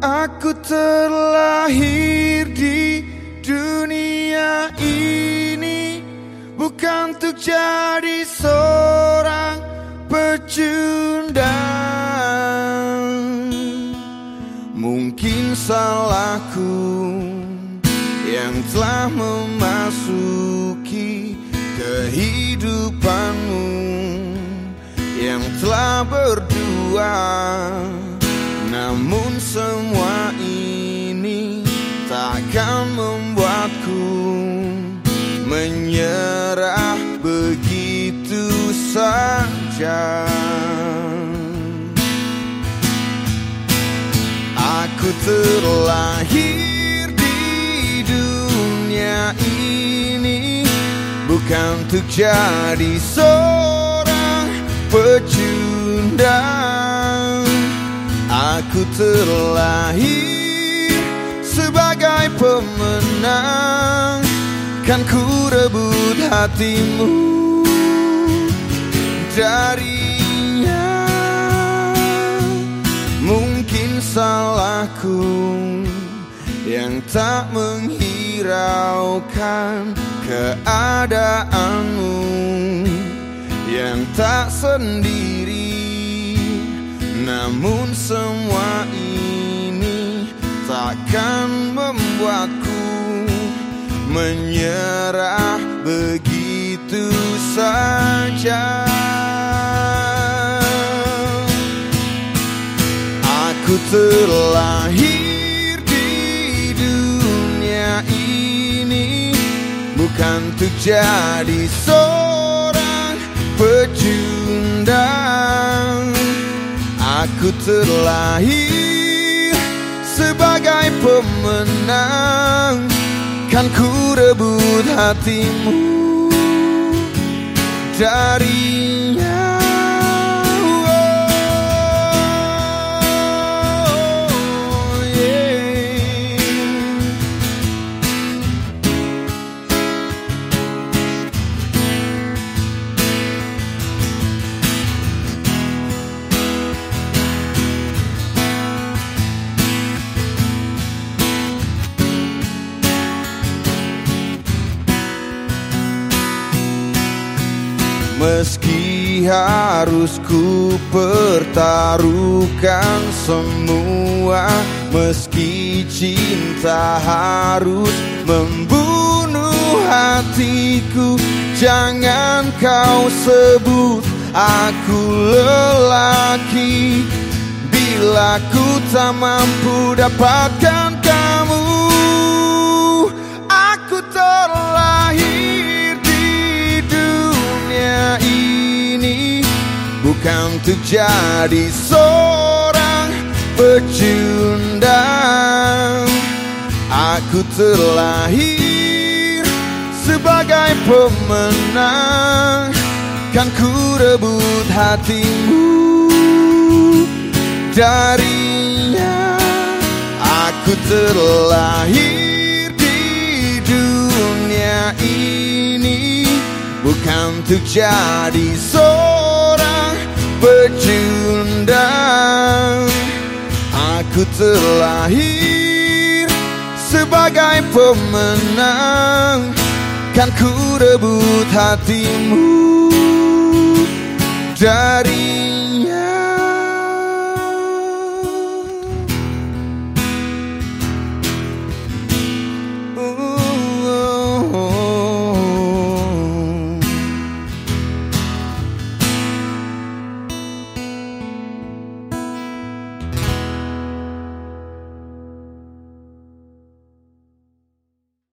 Aku terlahir di dunia ini Bukan untuk jadi seorang pecundang. Mungkin salahku yang telah memasuki kehidupanmu Yang telah berdua. Namun semua takkan membuatku menyerah begitu saja. Aku terlahir di dunia ini bukan untuk jadi seorang pecundang. Aku terlahir sebagai pemenang. Kan ku rebut hatimu darinya. Mungkin salahku yang tak menghiraukan keadaanmu Yang tak sendiri. Namun semua ini takkan membuatku menyerah begitu saja. Aku terlahir di dunia ini bukan untuk jadi seorang pecundang. Aku terlahir pemenang Kan ku rebut hatimu. Darinya Meski harus ku pertaruhkan semua Meski cinta harus membunuh hatiku Jangan kau sebut aku lelaki. Bila ku tak mampu dapatkan kamu Aku terlahir Bukan untuk jadi seorang pecundang. Aku terlahir sebagai pemenang. Kan ku rebut hatimu darinya. Aku terlahir di dunia ini. Bukan untuk jadi seorang pecundang Aku terlahir sebagai pemenang. Kan ku rebut hatimu dari